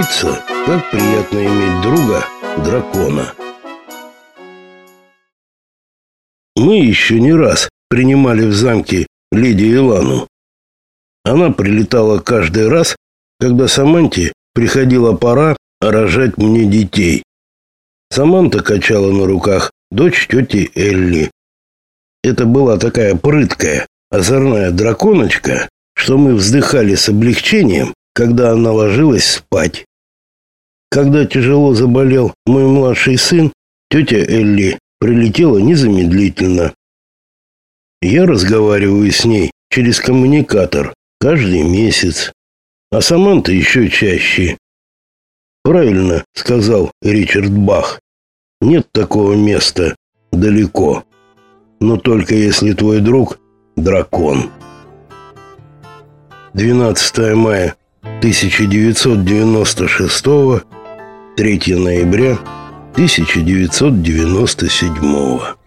Оказывается, как приятно иметь друга дракона. Мы еще не раз принимали в замке леди Илану. Она прилетала каждый раз, когда Саманте приходила пора рожать мне детей. Саманта качала на руках дочь тети Элли. Это была такая прыткая, озорная драконочка, что мы вздыхали с облегчением, когда она ложилась спать. Когда тяжело заболел мой младший сын, тетя Элли прилетела незамедлительно. Я разговариваю с ней через коммуникатор каждый месяц, а Саманта еще чаще. Правильно сказал Ричард Бах. Нет такого места далеко. Но только если твой друг дракон. 12 мая 1996 3 ноября 1997